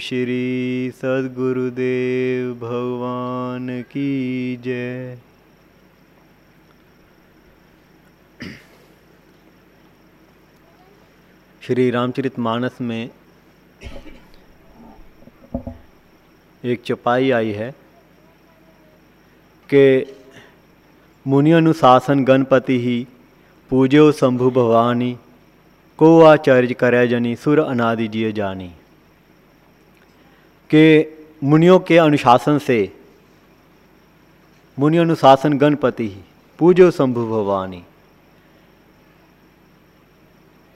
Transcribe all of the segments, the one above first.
شری سدگردیو بھگوان کی جے شری رام چرت مانس میں ایک چپائی آئی ہے کہ منی انوشاسن گنپتی ہی پوجو شمبھو بھوانی کو آچرج کرے جنی سر انادی جیے جانی کہ منیوں کے انوشاسن سے منی انوشاسن گنپتی پوجو سمبھو بھوانی۔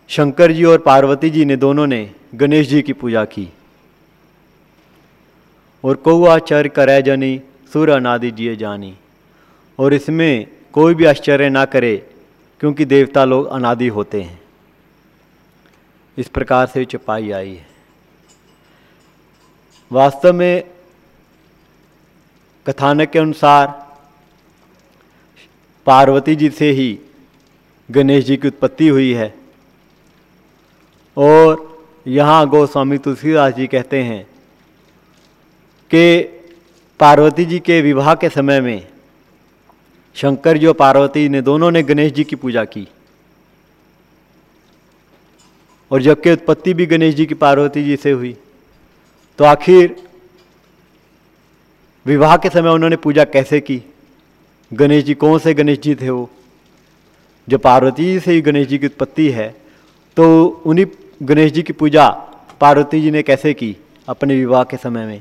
شنکر جی اور پاروتی جی نے دونوں نے گنیش جی کی پوجا کی۔ اور کوا چر کرے جنی سور انادی جیے جانی۔ اور اس میں کوئی بھی آشچر نہ کرے، کیونکہ دیوتا لوگ انادی ہوتے ہیں۔ اس پرکار سے چپائی آئی ہے۔ واست میں کتانک کے انسار پاروتی جی سے ہی گنیش جی کی اتپتی ہوئی ہے۔ اور یہاں گو سوامی تلسی داس جی کہتے ہیں کہ پاروتی جی کے وواہ کے سمے میں شنکر جی اور پاروتی نے دونوں نے گنیش جی کی پوجا کی۔ اور جگ کی اتپتی بھی گنیش جی کی پاروتی جی سے ہوئی۔ تو آخر وواہ کے سمے انہوں نے پوجا کیسے کی؟ گنیش جی کون سے گنیش جی تھے وہ؟ جو پاروتی سے ہی گنیش جی کی اتپتی ہے، تو انہیں گنیش جی کی پوجا پاروتی جی نے کیسے کی اپنے وواہ کے سمے میں؟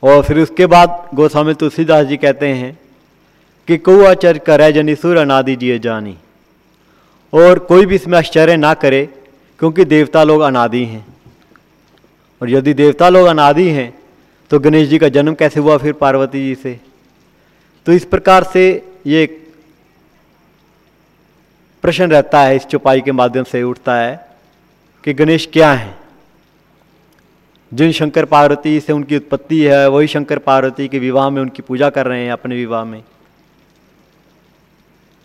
اور پھر اس کے بعد گوسوامی تلسی داس جی کہتے ہیں کہ کو آچر کرے جنی سور انادی جی جانی۔ اور کوئی بھی اس میں آشچر نہ کرے، کیونکہ دیوتا لوگ انادی ہیں۔ اور یدی دیوتا لوگ انادی ہیں، تو گنیش جی کا جنم کیسے ہوا پھر پاروتی جی سے؟ تو اس پرکار سے یہ پرشن رہتا ہے، اس چوپائی کے مادھیم سے اٹھتا ہے کہ گنیش کیا ہے جن شنکر پاروتی سے ان کی اتپتی ہے، وہی شنکر پاروتی کے وواہ میں ان کی پوجا کر رہے ہیں اپنے وواہ میں۔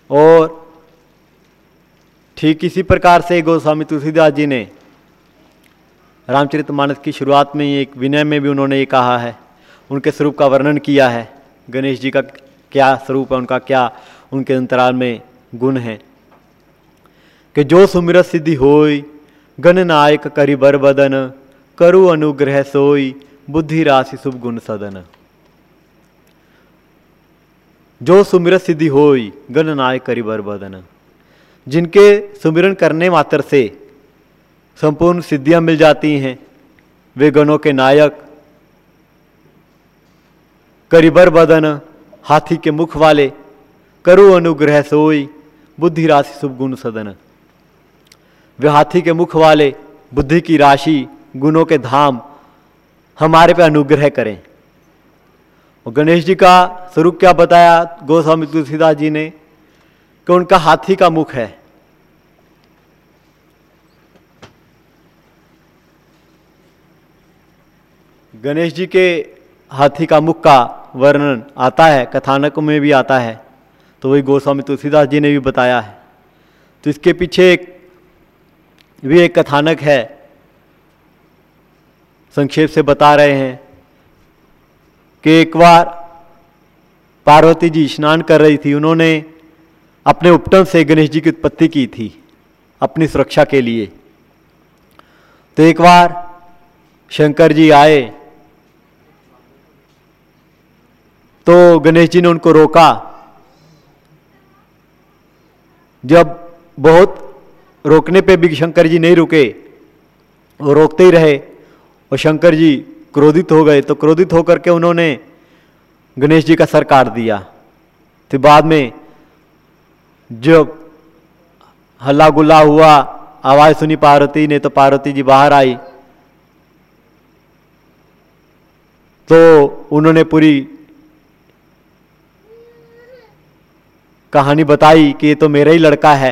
اور ٹھیک اسی پرکار سے گوسوامی تلسی داس جی نے رام چرت مانس کی شروعات میں ایک ونئے میں بھی انہوں نے یہ کہا ہے۔ ان کے سروپ کا ورنن کیا ہے۔ گنیش جی کا کیا سروپ ہے؟ ان کا کیا ان کے انترال میں گن ہیں کہ جو سمرت سدھی ہوئی، گن نائک کری بر بدن، کرو انوگرہ سوئی، بدھی راسی سب گن سدن۔ جو سمرت سدھی ہوئی، گن نائک کری بر بدن۔ جن کے سمرن کرنے ماتر سے سمپورن سدھیاں مل جاتی ہیں۔ وہ گنوں کے نائک کریبر بدن، ہاتھی کے مکھ والے، کرو انوگرہ سوئی، بدھی راسی سب گن سدن وہ ہاتھی کے مکھ والے، بدھی کی راشی، گنوں کے دھام، ہمارے پہ انوگرہ کریں۔ اور گنیش جی کا سروپ کیا بتایا، گوسوامی تلسی داس جی نے، کہ ان کا ہاتھی کا مکھ ہے۔ گنیش جی کے ہاتھی کا مکہ ورنن آتا ہے، کتھانک میں بھی آتا ہے۔ تو وہی گوسوامی تلسی داس جی نے بھی بتایا ہے۔ تو اس کے پیچھے ایک، بھی ایک کتھانک ہے۔ سنکھیپ سے بتا رہے ہیں کہ ایک بار پاروتی جی اسنان کر رہی تھی۔ انہوں نے اپنے اپٹن سے گنیش جی کی اتپتی کی تھی اپنی سرکشا کے لیے۔ تو ایک بار شنکر جی آئے۔ تو گنیش جی نے ان کو روکا۔ جب بہت روکنے پہ بھی شنکر جی نہیں رکے، وہ روکتے ہی رہے اور شنکر جی کرودت ہو گئے۔ تو کرودت ہو کر کے انہوں نے گنیش جی کا سر کاٹ دیا۔ پھر بعد میں جب ہلا گلا ہوا، آواز سنی پاروتی نے، تو پاروتی جی باہر آئی۔ تو انہوں نے پوری کہانی بتائی کہ یہ تو میرا ہی لڑکا ہے۔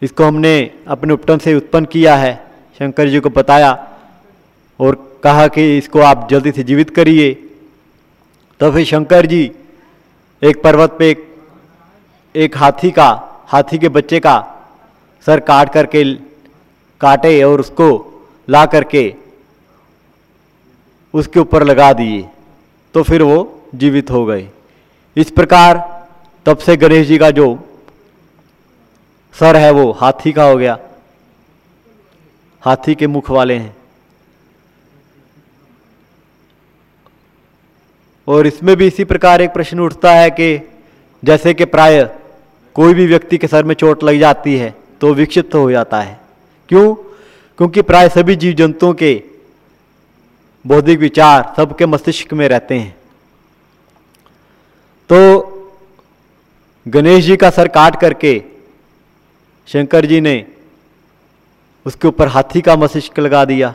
اس کو ہم نے اپنے اپٹن سے اتپن کیا ہے۔ شنکر جی کو بتایا اور کہا کہ اس کو آپ جلدی سے جیوت کریے۔ تو پھر شنکر جی ایک پروت پہ ایک ہاتھی کا ہاتھی کے بچے کا سر کاٹ کر کے کاٹے اور اس کو لا کر کے اس کے اوپر لگا دیے۔ تو پھر وہ جیوت ہو گئے۔ اس پرکار تب سے گنیش جی کا جو سر ہے وہ ہاتھی کا ہو گیا۔ ہاتھی کے مکھ والے ہیں۔ اور اس میں بھی اسی پرکار ایک پرشن اٹھتا ہے کہ جیسے کہ پرائے کوئی بھی ویکتی کے سر میں چوٹ لگ جاتی ہے تو وکشت ہو جاتا ہے۔ کیوں؟ کیونکہ پرائے سبھی جیو جنتوں کے بودھک وچار سب کے مستشک میں رہتے ہیں۔ تو گنیش جی کا سر کاٹ کر کے شنکر جی نے اس کے اوپر ہاتھی کا مسشک لگا دیا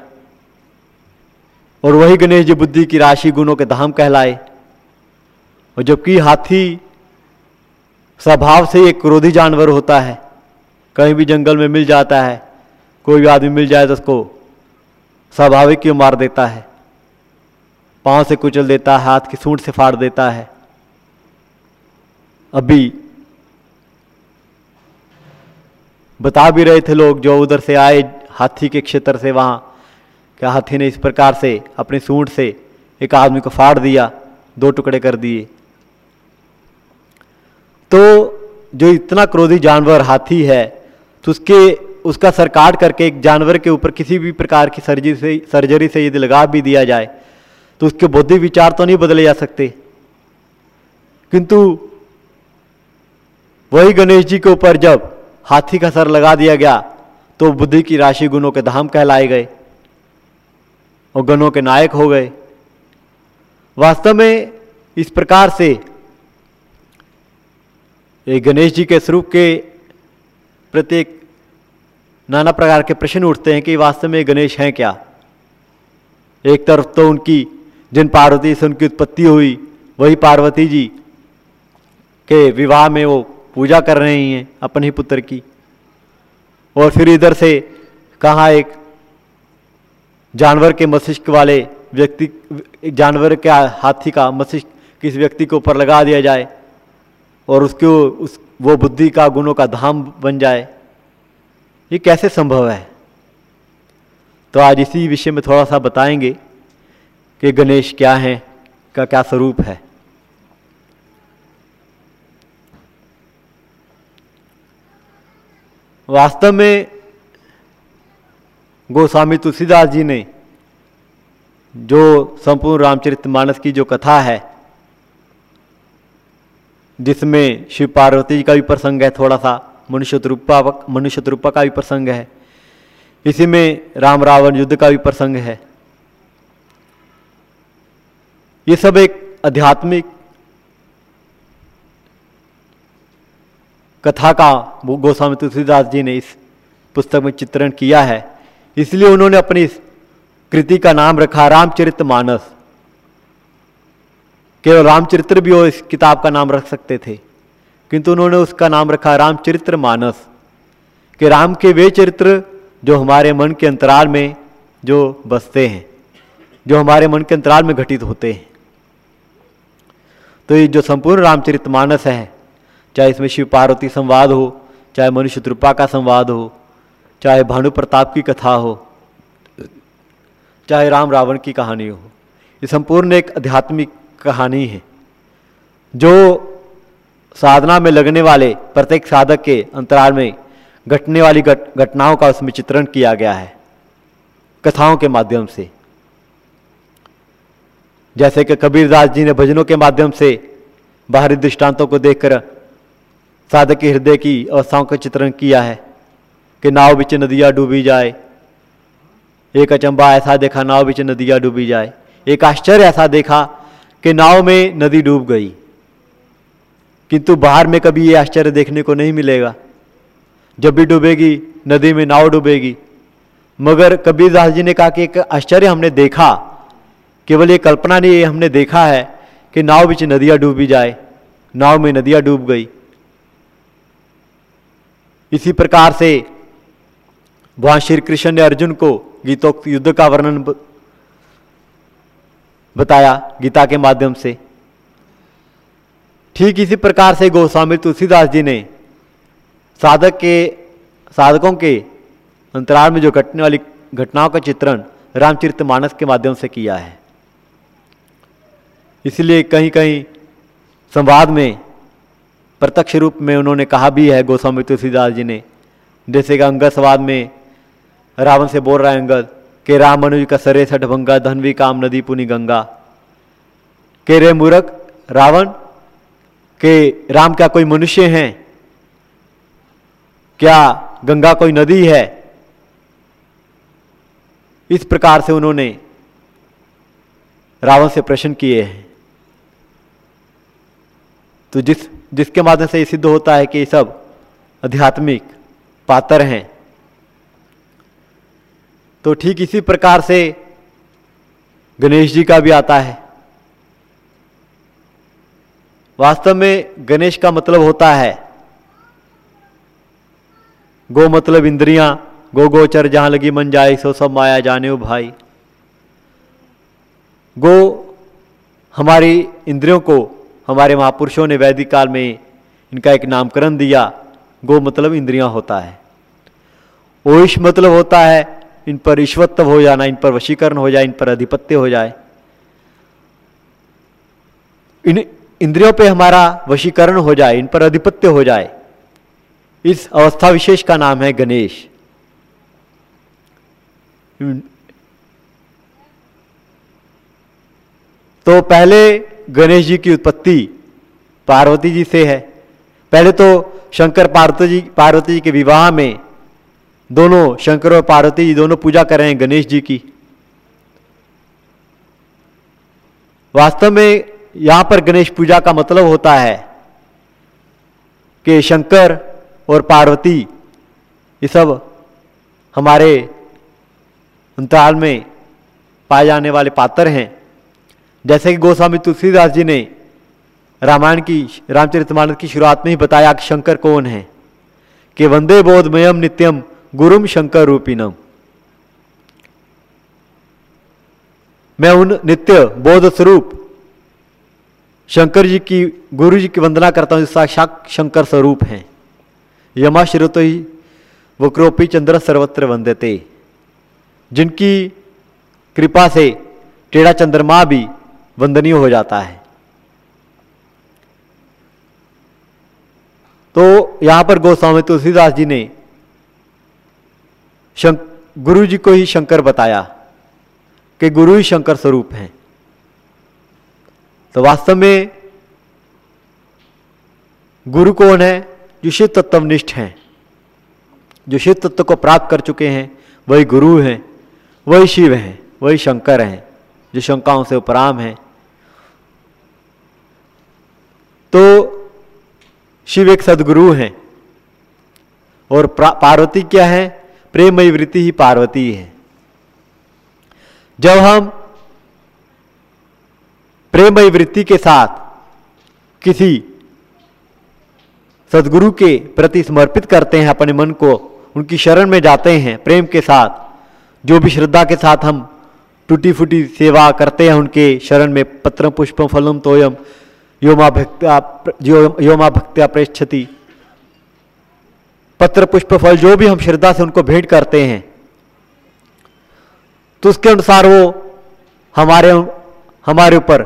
اور وہی گنیش جی بدھی کی راشی گنوں کے دھام کہلائے۔ اور جبکہ ہاتھی سوبھاؤ سے ایک کرودھی جانور ہوتا ہے، کہیں بھی جنگل میں مل جاتا ہے، کوئی بھی آدمی مل جائے تو اس کو سوبھاوک کیوں مار دیتا ہے؟ پاؤں سے کچل دیتا ہے، ہاتھ کی سونٹ سے پھاڑ دیتا ہے۔ ابھی بتا بھی رہے تھے لوگ جو ادھر سے آئے، ہاتھی کے کھیتر سے وہاں۔ کہ ہاتھی نے اس پرکار سے، اپنی سونٹ سے ایک آدمی کو پھاڑ دیا، دو ٹکڑے کر دیے۔ تو جو اتنا کرودی جانور، ہاتھی ہے، تو اس کے، اس کا سر کاٹ کر کے ایک جانور کے اوپر کسی بھی پرکار کی سرجری سے سرجری سے یہ لگا بھی دیا جائے، تو اس کے بدھی وچار تو نہیں بدلے جا سکتے۔ کنتو، وہی گنیش جی کے اوپر جب ہاتھی کا سر لگا دیا گیا تو بدھی کی راشی گنوں کے دھام کہلائے گئے اور گنوں کے نائک ہو گئے۔ واستو میں اس پرکار سے ایک گنیش جی کے سروپ کے پرتیک نانا پرکار کے پرشن اٹھتے ہیں کہ واستو میں گنیش ہیں کیا؟ ایک طرف تو ان کی جن پاروتی سے ان کی اتپتی ہوئی، وہی پاروتی جی کے وواہ میں وہ پوجا کر رہے ہیں اپنے ہی پتر کی۔ اور پھر ادھر سے کہاں ایک جانور کے مسشک والے ویکتی، جانور کے ہاتھی کا مسشک کس ویکتی کے اوپر لگا دیا جائے اور اس کے اس، وہ بدھی کا، گنوں کا دھام بن جائے۔ یہ کیسے سمبھو ہے؟ تو آج اسی وشے میں تھوڑا سا بتائیں گے کہ گنیش کیا ہیں، کا کیا سروپ ہے۔ واستو میں گوسوامی تلسی داس جی نے جو سمپور رام چرت مانس کی جو کتھا ہے، جس میں شیو پاروتی جی کا بھی پرسنگ ہے، تھوڑا سا منشت روپا کا بھی پرسنگ ہے، اسی میں رام راون یدھ کا بھی پرسنگ ہے۔ یہ سب ایک ادھیاتمک کتھا کا گوسوامی تلسی داس جی نے اس پستک میں چترن کیا ہے اس لیے انہوں نے اپنی اس کرتی کا نام رکھا رام چرت مانس کہ رام چرتر بھی وہ اس کتاب کا نام رکھ سکتے تھے کنتو انہوں نے اس کا نام رکھا رام چرتر مانس کہ رام کے وہ چرتر جو ہمارے من کے انترال میں جو بستے ہیں جو ہمارے من کے انترال میں گھٹت ہوتے ہیں تو یہ جو سمپورن رام چرت مانس ہے چاہے اس میں شیو پاروتی سمواد ہو، چاہے منو شتروپا کا سمواد ہو، چاہے بھانو پرتاپ کی کتھا ہو، چاہے رام راون کی کہانی ہو۔ یہ سمپورن ایک آدھیاتمک کہانی ہے، جو سادھنا میں لگنے والے پرتیک سادھک کے انترال میں گھٹنے والی گھٹ گھٹناؤں کا اس میں چترن کیا گیا ہے، کتھاؤں کے مادھیم سے۔ جیسے کہ کبیر داس جی نے بھجنوں کے مادھیم سے باہری دشٹانتوں کو دیکھ کر صادق ہردے کی اوساؤں کا چترن کیا ہے کہ ناؤ بچ ندیا ڈوبی جائے ایک اچمبا ایسا دیکھا ناؤ بچ ندیا ڈوبی جائے ایک آشچر ایسا دیکھا کہ ناؤ میں ندی ڈوب گئی کنتو باہر میں کبھی یہ آشچر دیکھنے کو نہیں ملے گا جب بھی ڈوبے گی ندی میں ناؤ ڈوبے گی مگر کبیر داس جی نے کہا کہ ایک آشچر ہم نے دیکھا کیول یہ کلپنا نہیں ہم نے دیکھا ہے کہ ناؤ بچ ندیا ڈوبی جائے ناؤ میں ندیا ڈوب گئی اسی پرکار سے وہاں شری کرشن نے ارجن کو گیتوک یدھ کا ورنن بتایا گیتا کے مادھیم سے۔ ٹھیک اسی پرکار سے گوسوامی تلسی داس جی نے سادھک کے سادھکوں کے انترار میں جو گھٹنے والی گھٹناؤں کا چترن رام چرت مانس کے مادھیم سے کیا ہے۔ اس لیے کہیں کہیں سمواد میں پرتکش روپ میں انہوں نے کہا بھی ہے، گوسوامی تلسی داس جی نے۔ جیسے کہ انگد سواد میں راون سے بول رہا ہے انگد کہ رام منوج کا سرے سٹ بھنگا دھنوی کام ندی پونی گنگا۔ کہ رے مورک، راون، کہ رام کیا کوئی منشیہ ہیں؟ کیا گنگا کوئی ندی ہے؟ اس پرکار سے انہوں نے راون سے پرشن کیے ہیں۔ تو جس جس کے مادھیم سے یہ سدھ ہوتا ہے کہ یہ سب ادھیاتمک پاتر ہیں۔ تو ٹھیک اسی پرکار سے گنیش جی کا بھی آتا ہے۔ واستو میں گنیش کا مطلب ہوتا ہے۔ گو مطلب اندریاں، گو گوچر جہاں لگی من جائے، سو سب مایا جانے ہو بھائی۔ گو ہماری اندریوں کو ہمارے مہاپرشوں نے ویدک کال میں ان کا ایک نام کرن دیا گو مطلب اندریاں ہوتا ہے۔ اوش مطلب ہوتا ہے، ان پر عشوتو ہو جانا، ان پر وشیکرن ہو جائے، ان پر ادھپتیہ ہو جائے۔ ان اندریوں پہ ہمارا وشیکرن ہو جائے، ان پر ادھپتیہ ہو جائے۔ اس اوستھا وشیش کا نام ہے گنیش۔ تو پہلے گنیش جی کی اتپتی پاروتی جی سے ہے پہلے تو شنکر پاروتی جی پاروتی جی کے وواہ میں دونوں شنکر اور پاروتی جی دونوں پوجا کر رہے ہیں گنیش جی کی واستو میں یہاں پر گنیش پوجا کا مطلب ہوتا ہے کہ شنکر اور پاروتی یہ سب ہمارے انترال میں پائے جانے والے پاتر ہیں جیسے کہ گوسوامی تلسی داس جی نے رامائن کی رام چرت مانت کی شروعات میں ہی بتایا کہ شنکر کون ہے کہ وندے بودھ میم نتیم گروم شنکر روپینم میں ان نتیہ بودھ سوروپ شنکر جی کی گرو جی کی وندنا کرتا ہوں جس کا شنکر سوروپ ہیں۔ یما شروت ہی وکروپی چندر سروتر وندتے۔ جن کی کرپا سے ٹیڑا چندرما بھی وندنی ہو جاتا ہے۔ تو یہاں پر گوسوامی تلسی داس جی نے گرو جی کو ہی شنکر بتایا کہ گرو ہی شنکر سوروپ ہیں۔ تو واستو میں گرو کون ہے جو شیو تتو نشٹ ہیں۔ جو شیو تتو کو پراپت کر چکے ہیں، وہی گرو ہیں، وہی شیو ہیں، وہی شنکر ہیں۔ جو شنکاؤں سے اپرام ہیں۔ تو شیو ایک سدگرو ہیں۔ اور پاروتی کیا ہے؟ پریمئی وتی ہی پاروتی ہے جب ہم پریمئی وتی کے ساتھ کسی سدگرو کے پرتی سمرپت کرتے ہیں، اپنے من کو، ان کی شرن میں جاتے ہیں پریم کے ساتھ، جو بھی شردھا کے ساتھ ہم ٹوٹی پھوٹی سیوا کرتے ہیں ان کے شرن میں، پترم، پشپم فلم تویم، یوما بھکتا، یوما بھکتیا پریشتی پتر، پشپ فل جو بھی ہم شردا سے ان کو بھیٹ کرتے ہیں، تو اس کے انسار وہ ہمارے ہمارے اوپر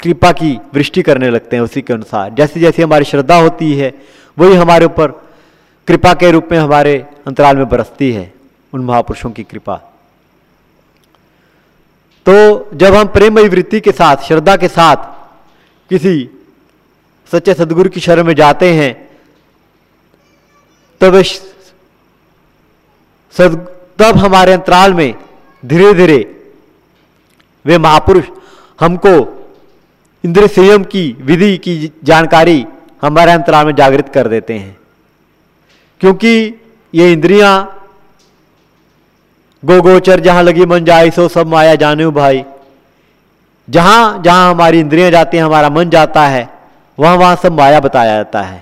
کرپا کی وشٹی کرنے لگتے ہیں اسی کے انسار جیسے جیسے ہماری شردھا ہوتی ہے، وہی ہمارے اوپر کرپا کے روپ میں ہمارے انترال میں برستی ہے، ان مہاپرشوں کی کرپا۔ تو جب ہم پریمئی وتی کے ساتھ، شردا کے ساتھ کسی سچے سدگر کی شرح میں جاتے ہیں، تب تب ہمارے انترال میں دھیرے دھیرے وہ مہاپرش ہم کو اندر سیم کی ودھی کی جانکاری ہمارے انترال میں جاگرت کر دیتے ہیں۔ کیونکہ یہ اندریاں گو گوچر جہاں لگی من جائے سو سب مایا جانے بھائی۔ جہاں جہاں ہماری اندریاں جاتی ہیں، ہمارا من جاتا ہے، وہاں وہاں سب مایا بتایا جاتا ہے۔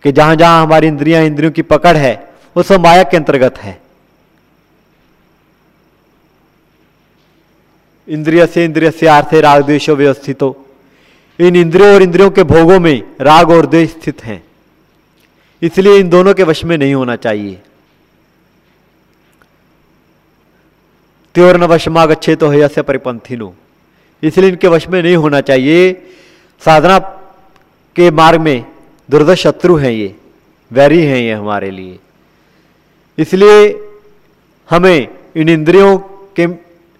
کہ جہاں جہاں ہماری اندریاں، اندریوں کی پکڑ ہے، وہ سب مایا کے انترگت ہے۔ اندریا سے اندریا سے آرتھے راگ دیش ویوستھتو۔ ان اندریوں اور اندریوں کے بھوگوں میں راگ اور دیش استھت ہیں۔ اس لیے ان دونوں کے وش میں نہیں ہونا چاہیے۔ تیورن وشما اچھے تو ہے سے پریپنتھینو اس لیے ان کے وش میں نہیں ہونا چاہیے۔ سادھنا کے مارگ میں درد شترو ہیں یہ، ویری ہیں یہ ہمارے لیے۔ اس لیے ہمیں ان اندریوں کے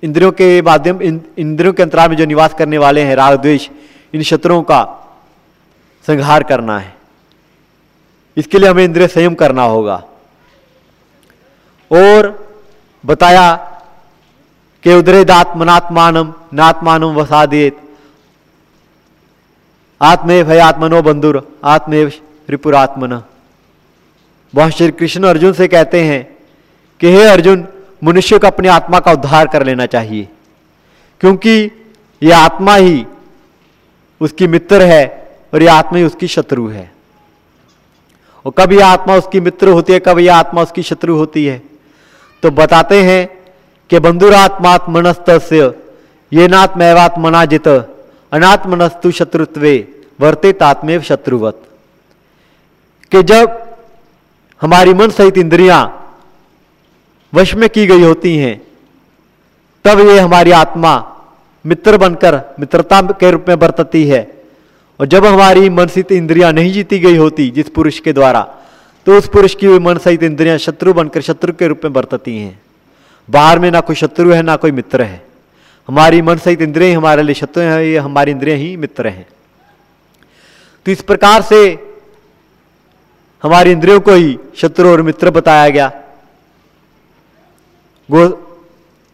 اندریوں کے مادھیم اندریوں کے انترا میں جو نواس کرنے والے ہیں، راگ دیش، ان شتروں کا سنہار کرنا ہے۔ اس کے لیے ہمیں اندر سیم کرنا ہوگا۔ اور بتایا کہ ادرے نات مانم وسا دیت۔ آتم ہیات نو بندھر آتمے ریپراتم وہ شری کرشن ارجن سے کہتے ہیں کہ ہے ارجن منشی کو اپنی آتما کا ادھار کر لینا چاہیے۔ کیونکہ یہ آتما ہی اس کی متر ہے اور یہ آتما ہی اس کی شتر ہے۔ اور کب یہ آتما اس کی متر ہوتی ہے، کب یہ آتما اس کی شتر ہوتی ہے؟ تو بتاتے ہیں કે બંધુરાત્માત્મનસ્તસ્ય યેનાત્મૈવાત્મનાજિત અનાત્મનસ્તુ શત્રુત્વે، વર્તે તાત્મેવ શત્રુવત. کہ جب ہماری من سہت اندریاں وش میں کی گئی ہوتی ہیں تب یہ ہماری آتما متر بن کر مترتا کے روپ میں برتتی ہے اور جب ہماری من سہت اندریاں نہیں جیتی گئی ہوتی جس پورش کے دوارا تو اس پورش کی من سہت اندریاں شترو بن کر شترو کے روپ میں برتتی ہیں باہر میں نہ کوئی شترو ہے، نہ کوئی متر ہے۔ ہماری من سہت اندریں ہمارے لیے شتر ہیں، یہ ہماری اندریاں ہی متر ہیں۔ تو اس پرکار سے ہماری اندروں کو ہی شتر اور متر بتایا گیا۔ گو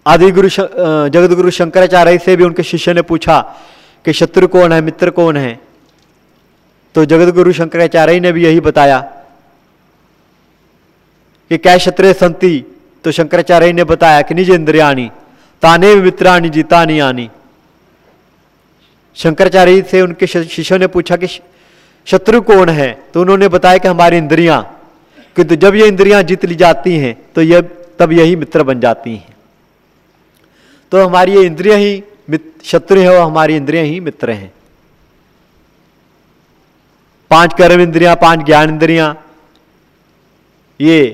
آدی گرو جگد گرو شنکراچاریہ سے بھی ان کے شیشیہ نے پوچھا کہ شتر کون ہے، متر کون ہے؟ تو جگت گرو شنکراچاریہ نے بھی یہی بتایا کہ کیا شتر سنتی تو شنکراچاریہ نے بتایا کہ نج اندریانی تانے مترانی جیتانی آنی شنکراچاریہ سے ان کے شیشوں نے پوچھا کہ شترو کون ہے؟ تو انہوں نے بتایا کہ ہماری اندریاں۔ کہ جب یہ اندریاں جیت لی جاتی ہیں، تو یہ تب یہی متر بن جاتی ہیں۔ تو ہماری یہ اندریاں ہی شتر ہے اور ہماری اندریاں ہی متر ہیں۔ پانچ کرم اندریاں پانچ گیان اندریاں۔ یہ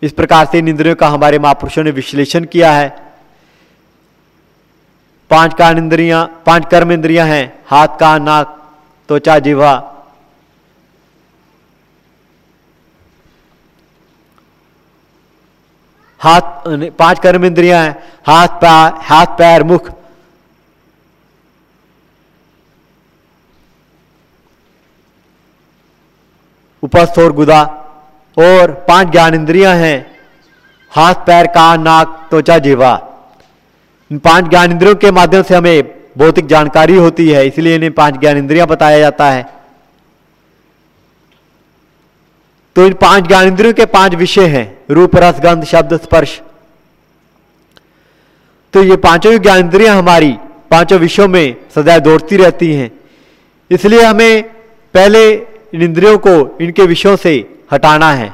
اس پرکار سے ان اندریوں کا ہمارے مہاپرشوں نے وشلیشن کیا ہے۔ پانچ کان اندریاں، پانچ کرم اندریاں ہیں، ہاتھ، کان، ناک، توچا، جیوا۔ ہاتھ یعنی پانچ کرم اندریاں ہیں، ہاتھ پیر ہاتھ، پیر، مکھ۔ اوپر سور گدا۔ اور پانچ گیانندریاں ہیں۔ ہاتھ، پیر، کان، ناک، توچا، جیوا۔ ان پانچ گیانندریوں کے مادھیم سے ہمیں بھوتک جانکاری ہوتی ہے، اس لیے انہیں پانچ گیانندریاں بتایا جاتا ہے۔ تو ان پانچ گیانندریوں کے پانچ وشے ہیں، روپ، رس گند شبد اسپرش تو یہ پانچوں گیانندریاں ہماری پانچوں وشوں میں سزا دوڑتی رہتی ہیں۔ اس لیے ہمیں پہلے ان اندریوں کو ان کے وشوں سے ہٹانا ہے۔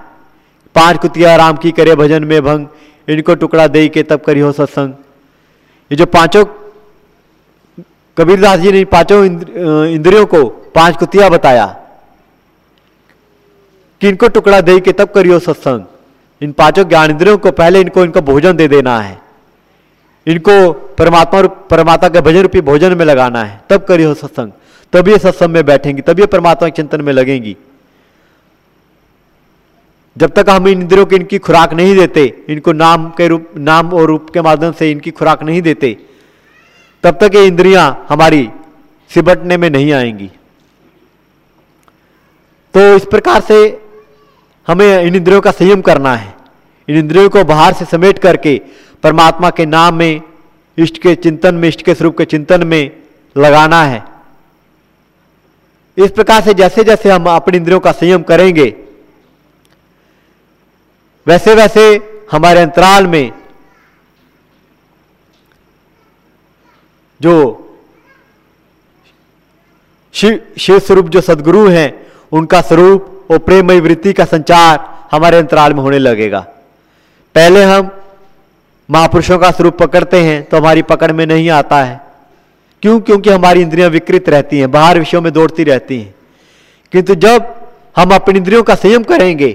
پانچ کتیا رام کی کرے بھجن میں بھنگ، ان کو ٹکڑا دے کے تب کری ہو ستسنگ۔ یہ جو پانچوں، کبیر داس جی نے پانچوں اندریوں کو پانچ کتیا بتایا، کہ ان کو ٹکڑا دے کے تب کریو ستسنگ۔ ان پانچوں جان اندریوں کو پہلے ان کو، ان کا بھوجن دے دینا ہے۔ ان کو پرماتما پرماتا کے بھجن روپی بھوجن میں لگانا ہے۔ تب کری ہو ستسنگ۔ تب یہ ستسنگ میں بیٹھیں گی، تب یہ پرماتما کے چنتن میں لگیں گی۔ جب تک ہم ان اندروں کو ان کی خوراک نہیں دیتے، ان کو نام کے روپ، نام اور روپ کے مادھیم سے ان کی خوراک نہیں دیتے، تب تک یہ اندریاں ہماری سبٹنے میں نہیں آئیں گی۔ تو اس پرکار سے ہمیں ان اندروں کا سیم کرنا ہے۔ ان اندروں کو باہر سے سمیٹ کر کے پرماتما کے نام میں اشٹ کے چنتن میں اشٹ کے سروپ کے چنتن میں لگانا ہے۔ اس پرکار سے جیسے جیسے ہم اپنے اندروں کا سیم کریں گے ویسے ویسے ہمارے انترال میں جو شیو سروپ جو سدگرو ہیں، ان کا سوروپ اور پریمئی وتی کا سنچار ہمارے انترال میں ہونے لگے گا۔ پہلے ہم مہاپروشوں کا سوروپ پکڑتے ہیں تو ہماری پکڑ میں نہیں آتا ہے۔ کیوں؟ کیونکہ ہماری اندریاں وکرت رہتی ہیں، باہر وشوں میں دوڑتی رہتی ہیں۔ کیونکہ جب ہم اپنی اندریوں کا سیم کریں گے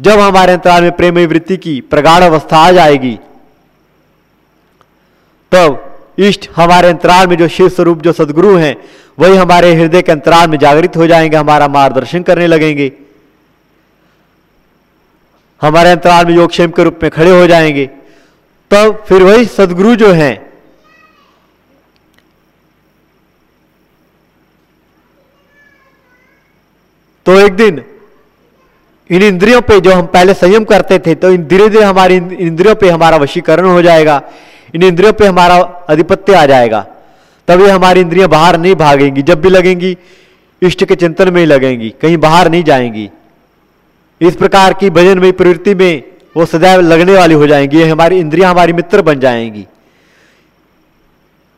جب ہمارے انتظار میں پریم وتی کی پرگاڑ اوستھا آ جائے گی، تب عشٹ ہمارے انترال میں جو شیو سوروپ، جو سدگرو ہیں، وہی ہمارے ہردے کے انترال میں جاگرت ہو جائیں گے، ہمارا مارگدرشن کرنے لگیں گے۔ ہمارے انترال میں یوگشیم کے روپ میں کھڑے ہو جائیں گے۔ تب پھر وہی سدگرو جو ہیں، تو ایک دن ان اندریوں پہ جو ہم پہلے سیم کرتے تھے، تو ان دھیرے دھیرے ہماری اندریوں پہ ہمارا وشیکرن ہو جائے گا، ان اندریوں پہ ہمارا آدھپتیہ آ جائے گا۔ تب یہ ہماری اندریاں باہر نہیں بھاگیں گی، جب بھی لگیں گی اشٹ کے چنتن میں ہی لگیں گی، کہیں باہر نہیں جائیں گی۔ اس پرکار کی بھجن میں پروتی میں وہ سدیو لگنے والی ہو جائیں گی، یہ ہماری اندریاں ہماری متر بن جائیں گی۔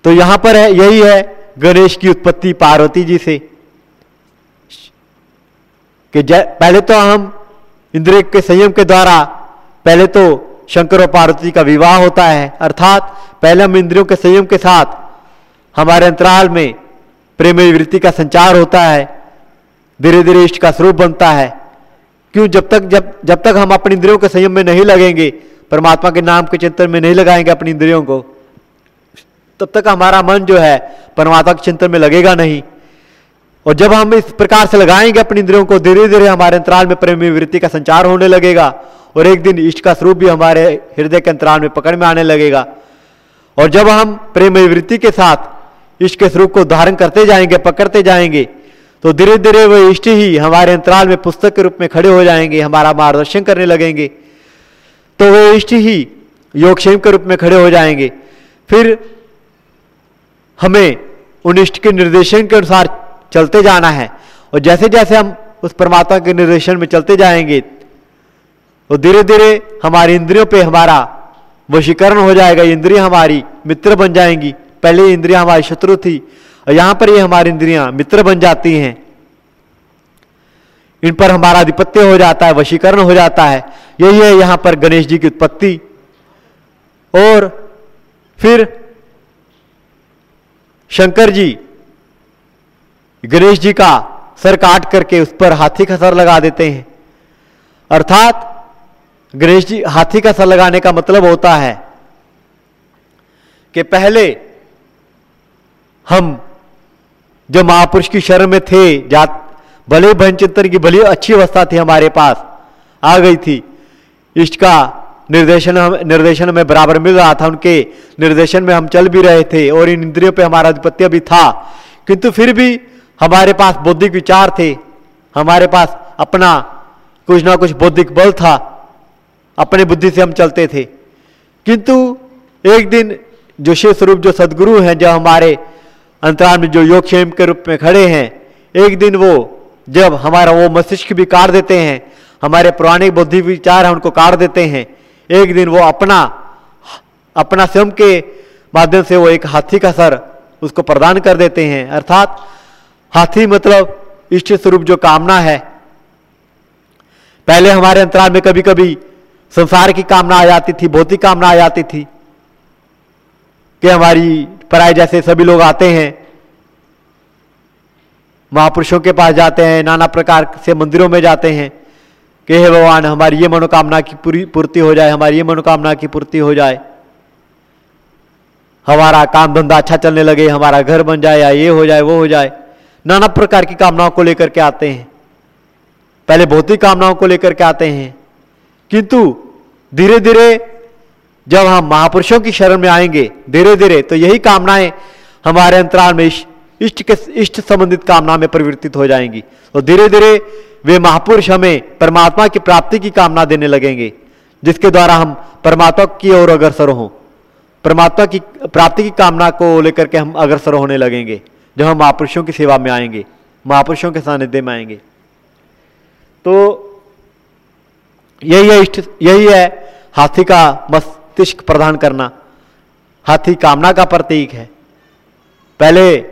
تو یہاں پر ہے، یہی ہے گنیش کی اتپتی پاروتی جی سے۔ کہ پہلے تو ہم اندریک کے سیم کے دوارا پہلے تو شنکر اور پاروتی کا وواہ ہوتا ہے۔ ارتھات، پہلے ہم اندروں کے سیم کے ساتھ ہمارے انترال میں پریم وتی کا سنچار ہوتا ہے۔ دھیرے دھیرے عشق کا سروپ بنتا ہے۔ کیوں؟ جب تک، جب جب تک ہم اپنے اندروں کے سیم میں نہیں لگیں گے، پرماتما کے نام کے چنتن میں نہیں لگائیں گے اپنی اندروں کو، تب تک ہمارا من جو ہے پرماتما کے چنتن میں لگے گا نہیں۔ اور جب ہم اس پرکار سے لگائیں گے اپنی اندروں کو، دھیرے دھیرے ہمارے انترال میں پریمی ورتی کا سنچار ہونے لگے گا اور ایک دن عشق کا سروپ بھی ہمارے ہردے کے انترال میں پکڑ میں آنے لگے گا۔ اور جب ہم پریم وتی کے ساتھ عشق کے سروپ کو دھارن کرتے جائیں گے، پکڑتے جائیں گے، تو دھیرے دھیرے وہ عشق ہی ہمارے انترال میں پستک کے روپ میں کھڑے ہو جائیں گے، ہمارا مارگدرشن کرنے لگیں گے۔ تو وہ عشق ہی یوگشیم کے روپ میں کھڑے ہو جائیں گے۔ پھر ہمیں ان عشق کے نردیشن کے انوسار چلتے جانا ہے۔ اور جیسے جیسے ہم اس پرماتما کے نریشن میں چلتے جائیں گے، اور دھیرے دھیرے ہماری اندریوں پہ ہمارا وشیکرن ہو جائے گا، یہ اندریاں ہماری متر بن جائیں گی۔ پہلے یہ اندریاں ہماری شترو تھی، اور یہاں پر یہ ہماری اندریاں متر بن جاتی ہیں۔ ان پر ہمارا آدھپتیہ ہو جاتا ہے، وشیکرن ہو جاتا ہے۔ یہی ہے یہاں پر گنیش جی کی اتپتی۔ اور پھر شنکر جی گنیش جی کا سر کاٹ کر کے اس پر ہاتھی کا سر لگا دیتے ہیں۔ ارتھات گنیش جی ہاتھی کا سر لگانے کا مطلب ہوتا ہے کہ پہلے ہم جو مہاپرش کی شرم میں تھے، جات، بھلے بہن چنتن کی بھلی اچھی اوستھا تھی ہمارے پاس، آ گئی تھی۔ عشق کا نردیشن نردیشن ہمیں برابر مل رہا تھا، ان کے نردیشن میں ہم چل بھی رہے تھے اور ان اندروں پہ ہمارا آدھپتیہ بھی تھا۔ کنتو پھر بھی ہمارے پاس بودھک وچار تھے۔ ہمارے پاس اپنا کچھ نہ کچھ بودھک بل تھا۔ اپنے بدھی سے ہم چلتے تھے۔ کنتو ایک دن جو شیو سوروپ جو سدگرو ہیں، جو ہمارے انترال میں جو یوگ شیم کے روپ میں کھڑے ہیں، ایک دن وہ جب ہمارا وہ مستشک بھی کاٹ دیتے ہیں، ہمارے پرانے بدھی وچار ہیں، ان کو کاٹ دیتے ہیں۔ ایک دن وہ اپنا اپنا سوم کے مادھیم سے وہ ایک ہاتھی کا سر اس کو پردان کر دیتے ہیں۔ ارتھات ہاتھی مطلب اشٹ سوروپ جو کامنا ہے۔ پہلے ہمارے انترال میں کبھی کبھی سنسار کی کامنا آ جاتی تھی بھوتک کامنا آ جاتی تھی کہ ہماری پرائے جیسے سبھی لوگ آتے ہیں مہاپرشوں کے پاس جاتے ہیں، نانا پرکار سے مندروں میں جاتے ہیں کہ ہے بھگوان، ہماری یہ منوکامنا کی پوری پورتی ہو جائے، ہماری یہ منوکامنا کی پورتی ہو جائے۔ ہمارا کام دھندا اچھا چلنے لگے، ہمارا گھر بن جائے، یا یہ ہو جائے، وہ ہو جائے۔ نانا پرکار کی کامناؤں کو لے کر کے آتے ہیں۔ پہلے بھوتک کامناؤں کو لے کر کے آتے ہیں۔ کنتو دھیرے دھیرے جب ہم مہاپرشوں کی شرم میں آئیں گے، دھیرے دھیرے تو یہی کامنائیں ہمارے انترال میں اشٹ کے اشٹ سمبندت کامنا میں پرورتت ہو جائیں گی۔ اور دھیرے دھیرے وہ مہاپرش ہمیں پرماتما کی پراپتی کی کامنا دینے لگیں گے، جس کے دوارا ہم پرماتما کی اور اگرسر ہوں۔ پرماتما کی، پراپتی کی کامنا کو لے کر کے ہم اگرسر ہونے لگیں گے۔ جب ہم مہاپرشوں کی سیوا میں آئیں گے، مہاپرشوں کے ساندھے میں آئیں گے۔ تو یہی ہے یہی ہے ہاتھی کا مستشک پردھان کرنا۔ ہاتھی کامنا کا پرتیک ہے۔ پہلے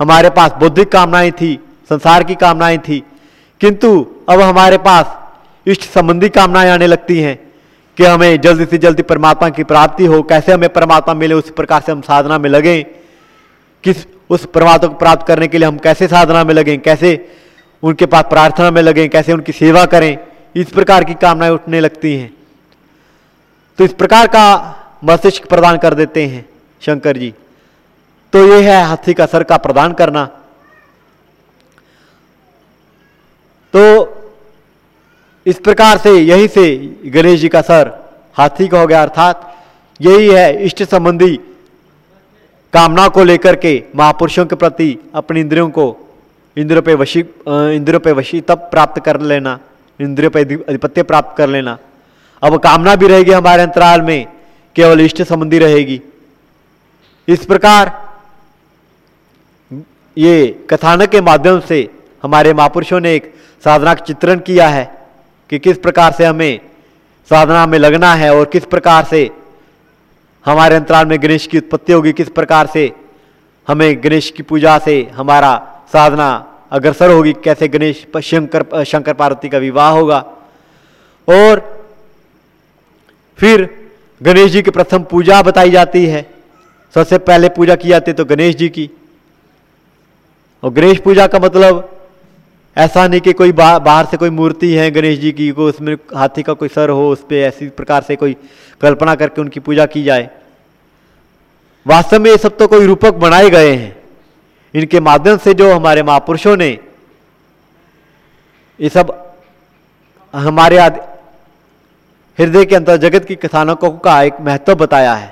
ہمارے پاس بودھک کامنائیں تھی سنسار کی کامنائیں تھی کنتو اب ہمارے پاس اشٹ سمبندی کامنائیں آنے لگتی ہیں کہ ہمیں جلدی سے جلدی پرماتما کی پراپتی ہو، کیسے ہمیں پرماتما ملے اس پرکار سے ہم سادھنا میں لگیں۔ کس اس پرماتما کو پراپت کرنے کے لیے ہم کیسے سادھنا میں لگیں، کیسے ان کے پاس پرارتھنا میں لگیں، کیسے ان کی سیوا کریں، اس پرکار کی کامنائیں اٹھنے لگتی ہیں۔ تو اس پرکار کا مستشک پردان کر دیتے ہیں شنکر جی۔ تو یہ ہے ہاتھی کا سر کا پردان کرنا۔ تو اس پرکار سے، یہی سے گنیش جی کا سر ہاتھی کا ہو گیا، ارتھات یہی ہے اشٹ سمبندی کامنا کو لے کر کے مہاپرشوں کے پرتی اپنی اندروں کو اندر پہ وشی اندر پہ وشی تب پراپت کر لینا اندر پہ آدھپتیہ پراپت کر لینا اب کامنا بھی رہے گی ہمارے انترال میں کیول اشٹ سمبندھی رہے گی اس پرکار یہ کتھانک کے مادھیم سے ہمارے مہاپرشوں نے ایک سادھنا کا چترن کیا ہے کہ کس پرکار سے ہمیں سادھنا میں لگنا ہے اور کس پرکار سے ہمارے انترال میں گنیش کی اتپتی ہوگی کس پرکار سے؟ ہمیں گنیش کی پوجا سے ہمارا سادھنا اگرسر ہوگی، کیسے گنیش شنکر شنکر پاروتی کا وواہ ہوگا؟ اور پھر گنیش جی کی پرتھم پوجا بتائی جاتی ہے۔ سب سے پہلے پوجا کی جاتی ہے تو گنیش جی کی۔ اور گنیش پوجا کا مطلب ایسا نہیں کہ کوئی باہر سے کوئی مورتی ہے گنیش جی کی کو اس میں ہاتھی کا کوئی سر ہو، اس پہ ایسی پرکار سے کوئی کلپنا کر کے ان کی پوجا کی جائے۔ واستو میں یہ سب تو کوئی روپک بنائے گئے ہیں۔ ان کے مادھیم سے جو ہمارے مہاپرشوں نے یہ سب ہمارے ہردے کے اندر جگت کی کتھانکوں کا ایک مہتو بتایا ہے۔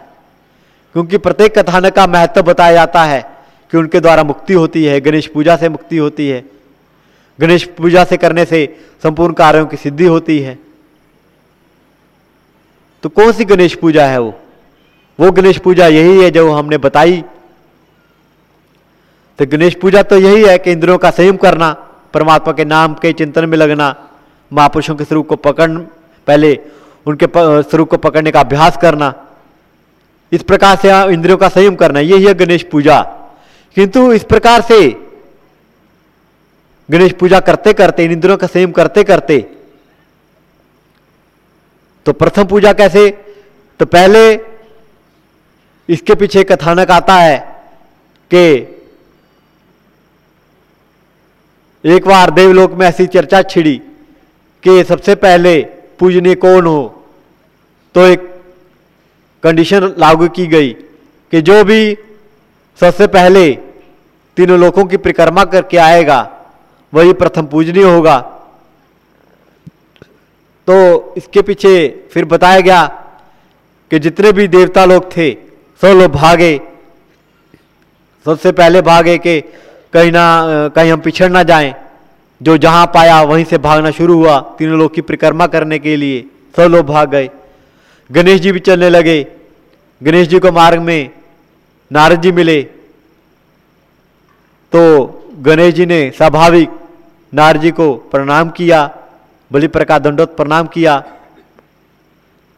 کیونکہ پرتیک کتھانک کا مہتو بتایا جاتا ہے کہ ان کے دوارا مکتی ہوتی ہے، گنیش پوجا سے مکتی ہوتی ہے۔ گنیش پوجا سے کرنے سے سمپورن کاریوں کی سدھی ہوتی ہے۔ تو کون سی گنیش پوجا ہے وہ؟ وہ گنیش پوجا یہی ہے جو ہم نے بتائی۔ تو گنیش پوجا تو یہی ہے کہ اندروں کا سیم کرنا، پرماتما کے نام کے چنتن میں لگنا مہاپروشوں کے سروپ کو پکڑ، پہلے ان کے سروپ کو پکڑنے کا ابھیاس کرنا۔ اس پرکار سے اندروں کا سیم کرنا، یہی ہے گنیش پوجا۔ کنتو اس پرکار سے گنیش پوجا کرتے کرتے، ان اندروں کا سیم کرتے کرتے، تو پرتھم پوجا کیسے؟ تو پہلے اس کے پیچھے کتھانک آتا ہے کہ ایک بار دیو لوک میں ایسی چرچا چھڑی کہ سب سے پہلے پوجنے کون ہو تو ایک کنڈیشن لاگو کی گئی کہ جو بھی سب سے پہلے تینوں لوگوں کی پرکرما کر کے آئے گا، وہی پرتھم پوجنی ہوگا۔ تو اس کے پیچھے پھر بتایا گیا کہ جتنے بھی دیوتا لوگ تھے سو لوگ بھاگے۔ سب سے پہلے بھاگے کہ کہیں نہ، کہیں ہم پچھڑ نہ جائیں۔ جو جہاں پایا وہیں سے بھاگنا شروع ہوا۔ تینوں لوگ کی پرکرما کرنے کے لیے سو لوگ بھاگ گئے۔ گنیش جی بھی چلنے لگے۔ گنیش جی کو مارگ میں نارد جی ملے۔ تو گنیش جی نے سوبھاوک نارد جی کو پرنام کیا۔ بلی پرکا دنڈوت پرنام کیا۔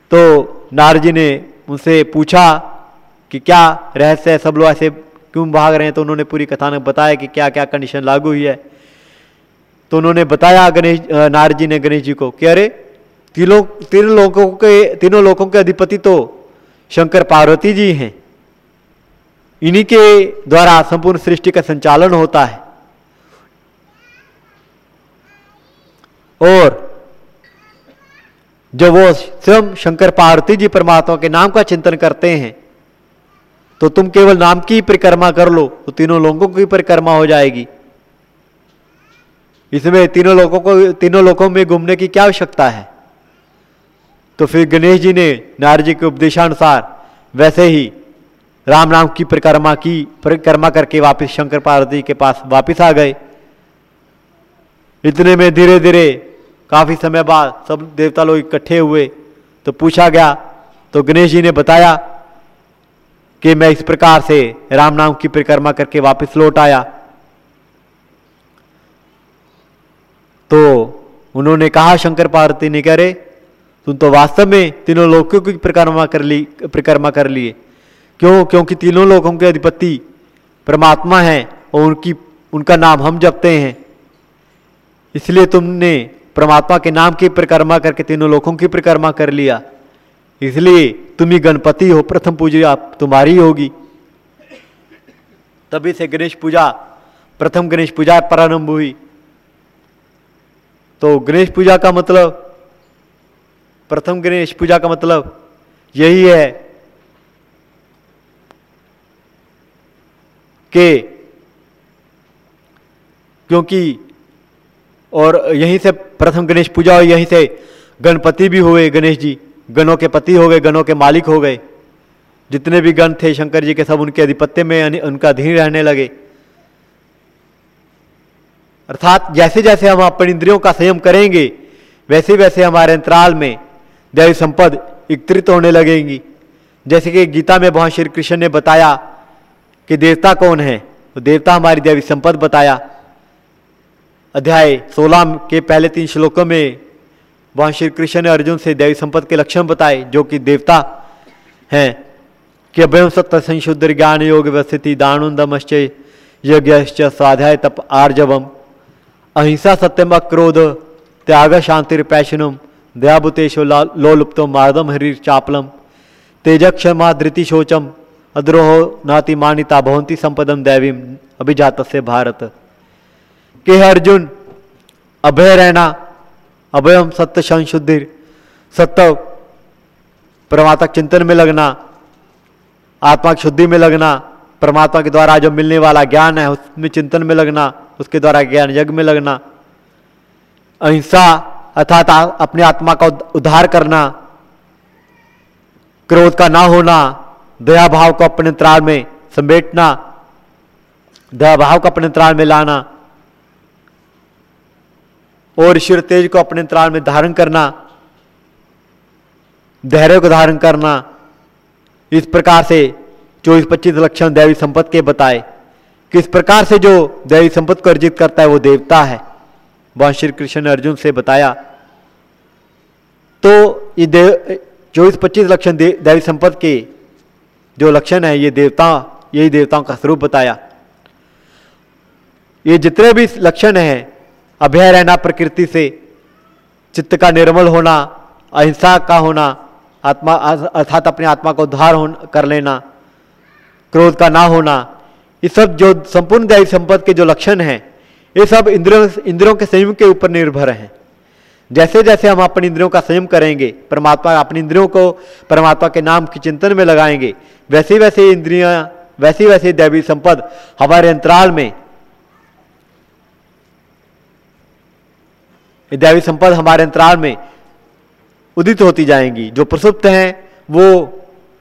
تو نارد جی نے ان سے پوچھا کہ کیا رہس ہے، سب لوگ ایسے کیوں بھاگ رہے ہیں؟ تو انہوں نے پوری کتھا نے بتایا کہ کیا کیا کنڈیشن لاگو ہوئی ہے۔ تو انہوں نے بتایا گنیش نار جی نے گنیش جی کو کہ ارے تینوں تین لوگوں کے تینوں لوگوں کے ادھپتی تو شنکر پاروتی جی ہیں۔ انہی کے دوارا سمپورن سرشٹی کا سنچالن ہوتا ہے۔ اور جب وہ سم شنکر پاروتی جی پرماتما کے نام کا چنتن کرتے ہیں تو تم کیول نام کی پرکرما کر لو؟ تو تینوں لوگوں کی پرکرما ہو جائے گی۔ اس میں تینوں لوگوں کو تینوں لوگوں میں گھومنے کی کیا آوشکتا ہے؟ تو پھر گنیش جی نے نارجی کے اپدیشانسار ویسے ہی رام نام کی پرکرما کی پرکرما کر کے واپس شنکر پاروتی کے پاس واپس آ گئے۔ اتنے میں دھیرے دھیرے کافی سمے بعد سب دیوتا لوگ اکٹھے ہوئے۔ تو پوچھا گیا، تو گنیش جی نے بتایا کہ میں اس پرکار سے رام نام کی پرکرما کر کے واپس لوٹ آیا۔ تو انہوں نے کہا، شنکر پارتی نے کہہ رہے تم تو واستو میں تینوں لوکوں کی پرکرما کر لی، پرکرما کر لیے۔ کیوں؟ کیونکہ تینوں لوگوں کے ادھپتی پرماتما ہیں اور ان کی، ان کا نام ہم جپتے ہیں۔ اس لیے تم نے پرماتما کے نام کی پرکرما کر کے تینوں لوگوں کی پرکرما کر لیا۔ اس لیے تم ہی گنپتی ہو، پرتھم پوجا تمہاری ہوگی۔ تبھی سے گنیش پوجا، پرتھم گنیش پوجا پرانمب ہوئی۔ تو گنیش پوجا کا مطلب پرتھم گنیش پوجا کا مطلب یہی ہے کہ کیونکہ اور یہیں سے پرتھم گنیش پوجا ہوئی یہیں سے گنپتی بھی ہوئے گنیش جی۔ گنوں کے پتی ہو گئے، گنوں کے مالک ہو گئے۔ جتنے بھی گن تھے شنکر جی کے، سب ان کے ادھپتے میں یعنی ان کا دھین رہنے لگے۔ ارتھات جیسے جیسے ہم اپنے اندروں کا سیم کریں گے، ویسے ویسے ہمارے انترال میں دیوی سمپد اکترت ہونے لگیں گی۔ جیسے کہ گیتا میں بہت شری کرشن نے بتایا کہ دیوتا کون ہے وہ دیوتا ہماری دیوی سمپد بتایا۔ ادھیائے سولہ کے پہلے تین شلوکوں میں وہاں شری کرشن نے ارجن سے دیوی سمپت کے لکشن بتائے جو کہ دیوتا ہیں کہ بہم ستر سنشدر گیان یوگ وستی دانندمشچے یجش سوادھیای تپ آرجوم اہنسا ستم اکرودھ تیاگ شانترپیشنم دیابتےشو لولپتم ماردم ہریر چاپلم تیجکشما دھرتی شوچم ادروہ ناتی مانتا بھونتی سمپدم دیویم ابھی جات بھارت۔ کہ ارجن ابھے رہنا ابھیم ست شن شدھر ست پرماتا چنتن میں لگنا آتما کی شدھی میں لگنا پرماتما کے دوارا جو ملنے والا گیان ہے اس میں چنتن میں لگنا اس کے دوارا گیان یگ میں لگنا اہنسا ارتھات اپنے آتما کا ادھار کرنا کرودھ کا نہ ہونا دیا بھاؤ کو اپنے ترال میں سمیٹنا دیا بھاؤ کو اپنے ترال میں لانا اور عشر تیج کو اپنے انترال میں دھارن کرنا، دہرے کو دھارن کرنا، اس پرکار سے چوبیس پچیس لکشن دیوی سمپت کے بتائے، کہ اس پرکار سے جو دیوی سمپت کو ارجت کرتا ہے، وہ دیوتا ہے۔ وہاں شری کرشن نے ارجن سے بتایا۔ تو یہ چوبیس پچیس لکشن دیوی سمپت کے جو لکشن ہے یہ دیوتا، یہی دیوتاؤں کا سروپ بتایا۔ یہ جتنے بھی لکشن ہیں ابھے رہنا پرکرتی سے چت کا نرمل ہونا اہنسا کا ہونا آتما ارتھات اپنے آتما کا ادھار کر لینا کرودھ کا نہ ہونا یہ سب جو سمپورن دیہی سمپت کے جو لکشن ہیں یہ سب اندروں اندروں کے سیم کے اوپر نربھر ہیں جیسے جیسے ہم اپنے اندروں کا سیم کریں گے پرماتما اپنے اندروں کو پرماتما کے نام کی چنتن میں لگائیں گے ویسے ویسے اندریاں ویسی ویسی دیوی سمپد ہمارے انترال میں یہ دیوی سمپد ہمارے انترال میں ادت ہوتی جائیں گی۔ جو پرسپت ہیں، وہ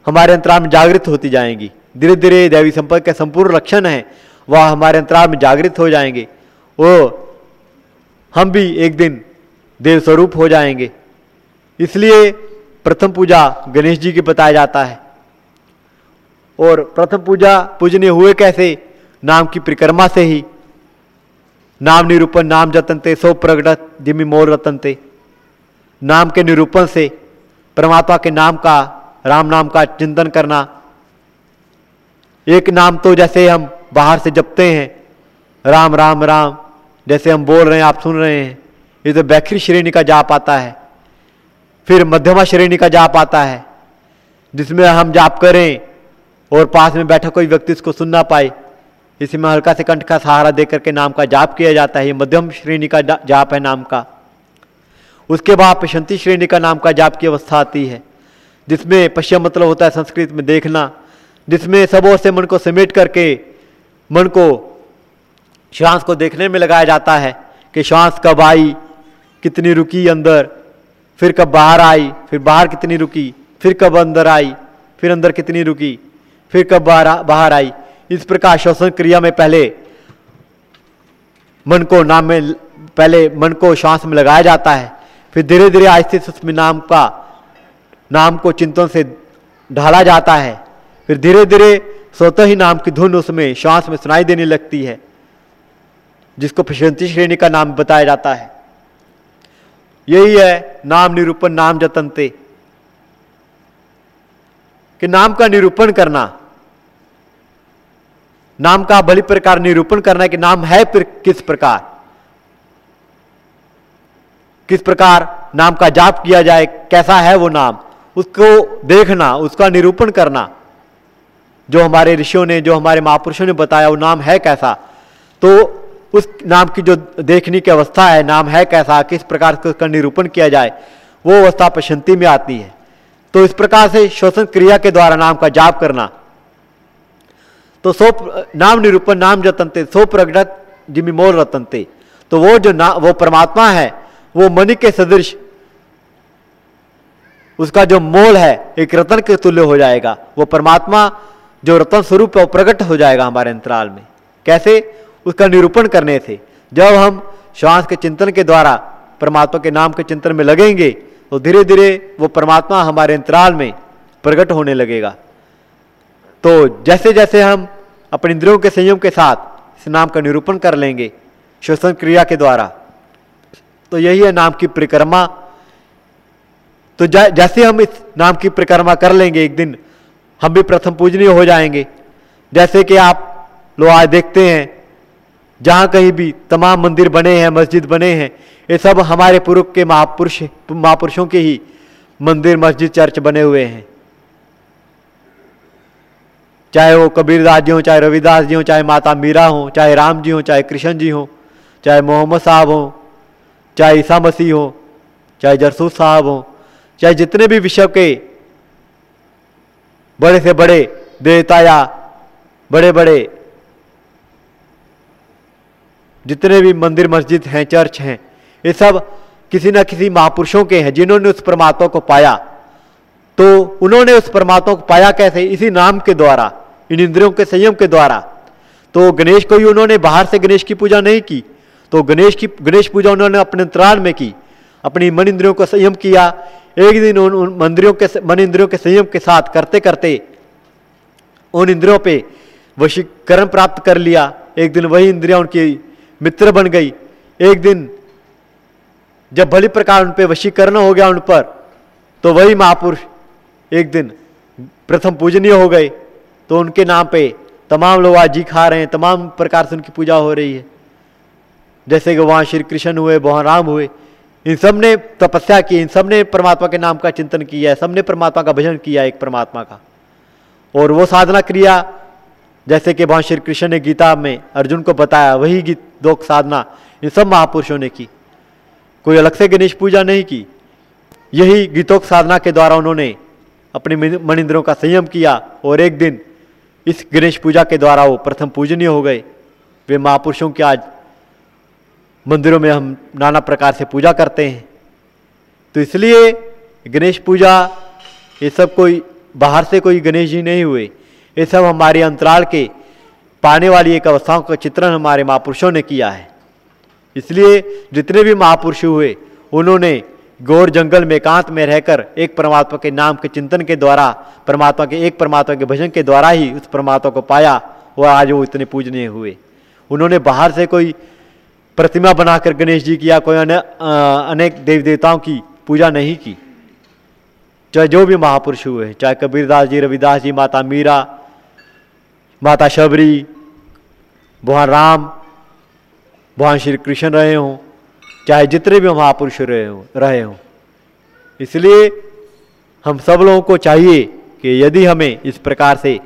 ہمارے انترال میں جاگرت ہوتی جائیں گی۔ دھیرے دھیرے دیوی سمپد کے سمپور لکشن ہیں وہ ہمارے انترال میں جاگرت ہو جائیں گے۔ وہ ہم بھی ایک دن دیو سوروپ ہو جائیں گے۔ اس لیے پرتھم پوجا گنیش جی کی بتایا جاتا ہے۔ اور پرتھم پوجا پوجنے ہوئے کیسے؟ نام کی پرکرما سے ہی۔ نام نروپن نام جتنتے سو پرگت جمے مور وطنتے نام کے نروپن سے پرماتما کے نام کا رام نام کا چندن کرنا ایک نام تو جیسے ہم باہر سے جپتے ہیں رام رام رام جیسے ہم بول رہے ہیں آپ سن رہے ہیں اسے بیکری شرینی کا جاپ آتا ہے پھر مدھیما شرنی کا جاپ آتا ہے جس میں ہم جاپ کریں اور پاس میں بیٹھا کوئی ویکتی اس کو سن نہ پائے اسی میں ہلکا سے کنٹھ کا سہارا دے کر کے نام کا جاپ کیا جاتا ہے، یہ مدھیم شرینی کا جاپ ہے نام کا۔ اس کے بعد پشنتی شرینی کا نام کا جاپ کی اوستھا آتی ہے۔ جس میں پشم مطلب ہوتا ہے سنسکرت میں دیکھنا۔ جس میں سبوں سے من کو سمیٹ کر کے من کو شوانس کو دیکھنے میں لگایا جاتا ہے کہ شوانس کب آئی، کتنی رکی اندر، پھر کب باہر آئی، پھر باہر کتنی رکی، پھر کب اندر آئی، پھر اندر کتنی رکی، پھر کب باہر آئی۔ اس پرکار شوسن کریا میں پہلے من کو نام میں پہلے من کو شانس میں لگایا جاتا ہے، پھر دھیرے دھیرے آہستہ سے اس میں نام کا نام کو چنتن سے ڈھالا جاتا ہے۔ پھر دھیرے دھیرے سوتے ہی نام کی دھن اس میں شانس میں سنائی دینے لگتی ہے، جس کو پشنتی شرینی کا نام بتایا جاتا ہے۔ یہی ہے نام نروپن نام جتنتے کہ نام کا نروپن کرنا۔ نام کا بڑی پرکار نروپن کرنا کہ نام ہے کس پرکار؟ کس پرکار نام کا جاپ کیا جائے؟ کیسا ہے وہ نام؟ اس کو دیکھنا، اس کا نروپن کرنا۔ جو ہمارے ورثیوں نے، جو ہمارے مہپرشوں نے بتایا، وہ نام ہے کیسا؟ تو اس نام کی جو دیکھنے کی اوستھا ہے، نام ہے کیسا؟ کس پرکار اس کا نروپن کیا جائے؟ وہ اوستھا پشنتی میں آتی ہے۔ تو اس پرکار سے شوثن کریا کے دوارا نام کا جاپ کرنا۔ تو سو نام نروپن، نام جتنتے سو پرگٹ جمی مول رتنتے۔ تو وہ جو وہ پرماتما ہے، وہ منی کے سدرش اس کا جو مول ہے، ایک رتن کے تلیہ ہو جائے گا۔ وہ پرماتما جو رتن سوروپ ہے، وہ پرگٹ ہو جائے گا ہمارے انترال میں۔ کیسے؟ اس کا نروپن کرنے سے۔ جب ہم شواس کے چنتن کے دوارا پرماتما کے نام کے چنتن میں لگیں گے، تو دھیرے دھیرے وہ پرماتما ہمارے انترال میں پرگٹ ہونے لگے گا۔ تو جیسے جیسے ہم اپنے اندروں کے سنیم کے ساتھ اس نام کا نروپن کر لیں گے شوسن کریا کے دوارا۔ تو یہی ہے نام کی پرکرما۔ تو جیسے ہم اس نام کی پرکرما کر لیں گے ایک دن، ہم بھی پرتھم پوجنی ہو جائیں گے۔ جیسے کہ آپ لوگ آج دیکھتے ہیں، جہاں کہیں بھی تمام مندر بنے ہیں، مسجد بنے ہیں، یہ سب ہمارے پورک کے مہاپرش مہاپرشوں کے ہی مندر، مسجد، چرچ بنے ہوئے ہیں۔ چاہے وہ کبیر داس جی ہوں، چاہے روی داس جی ہوں، چاہے ماتا میرا ہوں، چاہے رام جی ہوں، چاہے کرشن جی ہوں، چاہے محمد صاحب ہوں، چاہے عیسیٰ مسیح ہوں، چاہے جرسوس صاحب ہوں، چاہے جتنے بھی وشو کے بڑے سے بڑے دیوتا یا بڑے بڑے جتنے بھی مندر مسجد ہیں، چرچ ہیں، یہ سب کسی نہ کسی مہاپرشوں کے ہیں، جنہوں نے اس پرماتما کو پایا۔ تو انہوں نے اس پرماتما کو پایا کیسے؟ اسی نام کے دوارا۔ ان اندروں کے سیم کے دوارا۔ تو گنیش کو ہی انہوں نے باہر سے گنیش کی پوجا نہیں کی۔ تو گنیش کی گنیش پوجا انہوں نے اپنے انترال میں کی۔ اپنی من اندروں کو سیم کیا۔ ایک دن ان مندروں کے من اندروں کے سیم کے ساتھ کرتے کرتے ان اندروں پہ وشی کرم پراپت کر لیا۔ ایک دن وہی اندریاں ان کی متر بن گئی۔ ایک دن جب بھلی پرکار ان پہ وشی کرنا ہو گیا ان پر، تو وہی مہاپرش ایک دن پرتھم پوجنی ہو گئے۔ تو ان کے نام پہ تمام لوگ آج جی کھا رہے ہیں، تمام پرکار سے ان کی پوجا ہو رہی ہے۔ جیسے کہ وہاں شری کرشن ہوئے، بہن رام ہوئے، ان سب نے تپسیا کی، ان سب نے پرماتما کے نام کا چنتن کیا ہے سب نے پرماتما کا بھجن کیا ایک پرماتما کا۔ اور وہ سادھنا کریا، جیسے کہ وہاں شری کرشن نے گیتا میں ارجن کو بتایا، وہی گیت دوک سادھنا ان سب مہاپرشوں نے کی۔ کوئی الگ سے گنیش پوجا نہیں کی۔ یہی گیتوک سادھنا کے دوارا انہوں نے اپنے منندروں کا سیم کیا اور ایک دن اس گنیش پوجا کے دوارا وہ پرتھم پوجنیہ ہو گئے۔ وہ مہاپرشوں کے آج مندروں میں ہم نانا پرکار سے پوجا کرتے ہیں۔ تو اس لیے گنیش پوجا یہ سب کوئی باہر سے کوئی گنیش جی نہیں ہوئے۔ یہ سب ہمارے انترال کے پانے والی ایک اوستھاؤں کا چترن ہمارے مہاپرشوں نے کیا ہے۔ اس لیے جتنے بھی مہاپرش ہوئے، انہوں نے گور جنگل میں کانت میں رہ کر ایک پرماتما کے نام کے چنتن کے دوارا، پرماتما کے ایک پرماتما کے بھجن کے دوارا ہی اس پرماتما کو پایا۔ اور آج وہ اتنے پوجنے ہوئے۔ انہوں نے باہر سے کوئی پرتما بنا کر گنیش جی کی یا کوئی انیک دیو دیوتاؤں کی پوجا نہیں کی۔ چاہے جو بھی مہا پرش ہوئے، چاہے کبیر داس جی روی داس جی ماتا میرا، ماتا شبری، بھگوان رام، بھگوان شری کرشن رہے ہوں۔ چاہے جتنے بھی مہا پرش رہے ہوں رہے ہوں۔ اس لیے ہم سب لوگوں کو چاہیے کہ یدی ہمیں اس پرکار سے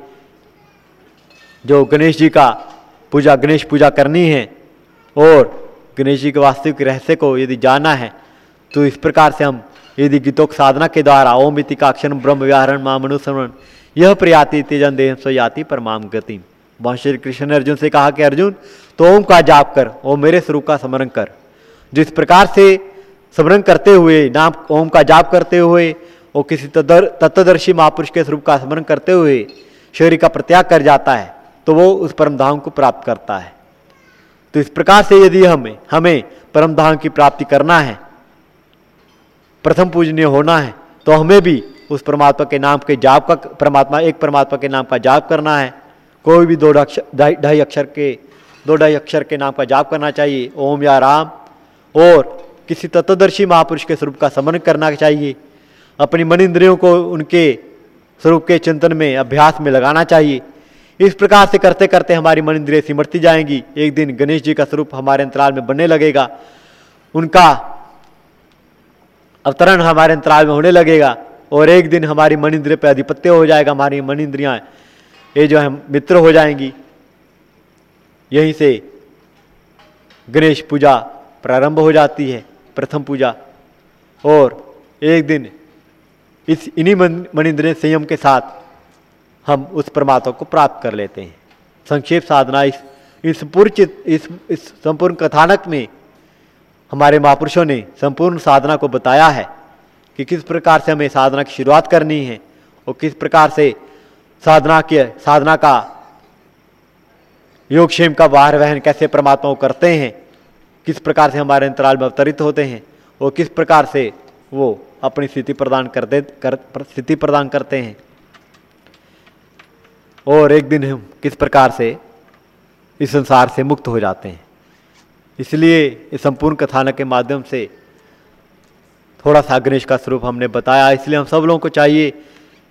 جو گنیش جی کا پوجا، گنیش پوجا کرنی ہے اور گنیش جی کے واستوک رہسیہ کو یدی جانا ہے، تو اس پرکار سے ہم یدی گیتوک سادھنا کے دوارا، اوم اتی کاکشن برہم ویاہرن مام انوسرن یہ پریاتی تیجن دیہم سو یاتی پر مام گتیم۔ بہت شری کرشن نے ارجن سے کہا کہ ارجن، تو اوم کا جاپ کر، اوم میرے سروپ کا سمرن کر۔ جو اس پرکار سے سمرن کرتے ہوئے، نام اوم کا جاپ کرتے ہوئے اور کسی تتدرشی مہاپرش کے سروپ کا سمرن کرتے ہوئے شریر کا پرتیاگ کر جاتا ہے، تو وہ اس پرم دھام کو پراپت کرتا ہے۔ تو اس پرکار سے یدی ہمیں ہمیں پرم دھام کی پراپتی کرنا ہے، پرتھم پوجنیہ ہونا ہے، تو ہمیں بھی اس پرماتما کے نام کے جاپ کا، پرماتما، ایک پرماتما کے نام کا جاپ کرنا ہے۔ کوئی بھی دو ڈھائی اکشر کے، دو ڈھائی اکشر کے نام کا جاپ کرنا چاہیے۔ اوم یا رام اور کسی تتدرشی مہاپرش کے سروپ کا سمن کرنا چاہیے۔ اپنی من اندریوں کو ان کے سروپ کے چنتن میں ابھیاس میں لگانا چاہیے۔ اس پرکار سے کرتے کرتے ہماری من اندریاں سمٹتی جائیں گی۔ ایک دن گنیش جی کا سروپ ہمارے انترال میں بننے لگے گا۔ ان کا اوترن ہمارے انترال میں ہونے لگے گا۔ اور ایک دن ہماری من اندریہ پہ آدھپتیہ ہو جائے گا۔ ہماری من اندریاں یہ جو ہے متر ہو جائیں گی۔ یہیں سے گنیش پوجا پرارمبھ ہو جاتی ہے، پرتھم پوجا۔ اور ایک دن اس انہی منندر سیم کے ساتھ ہم اس پرماتا کو پراپت کر لیتے ہیں۔ سنکشیپ سادھنا، اس اس اس اس سمپورن کتھانک میں ہمارے مہاپرشوں نے سمپورن سادھنا کو بتایا ہے کہ کس پرکار سے ہمیں سادھنا کی شروعات کرنی ہے اور کس پرکار سے سادھنا کے، سادھنا کا یوگ شیم کا باہر وہن کیسے پرماتما کرتے ہیں۔ کس پرکار سے ہمارے انترال میں اوترت ہوتے ہیں اور کس پرکار سے وہ اپنی ستھی پردان کرتے ستھی پردان کرتے ہیں۔ اور ایک دن ہم کس پرکار سے اس سنسار سے مکت ہو جاتے ہیں۔ اس لیے اس سمپورن کتھانک کے مادھیم سے تھوڑا سا گنیش کا سروپ ہم نے بتایا۔ اس لیے ہم سب لوگوں کو چاہیے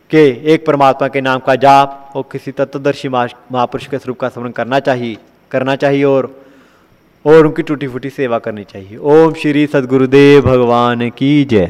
کہ ایک پرماتما کے نام کا جاپ اور کسی تتدرشی مہاپرش کے سروپ کا سمرن کرنا چاہیے کرنا چاہیے اور اور ان کی ٹوٹی پھوٹی سیوا کرنی چاہیے۔ اوم شری سدگردیو بھگوان کی جے۔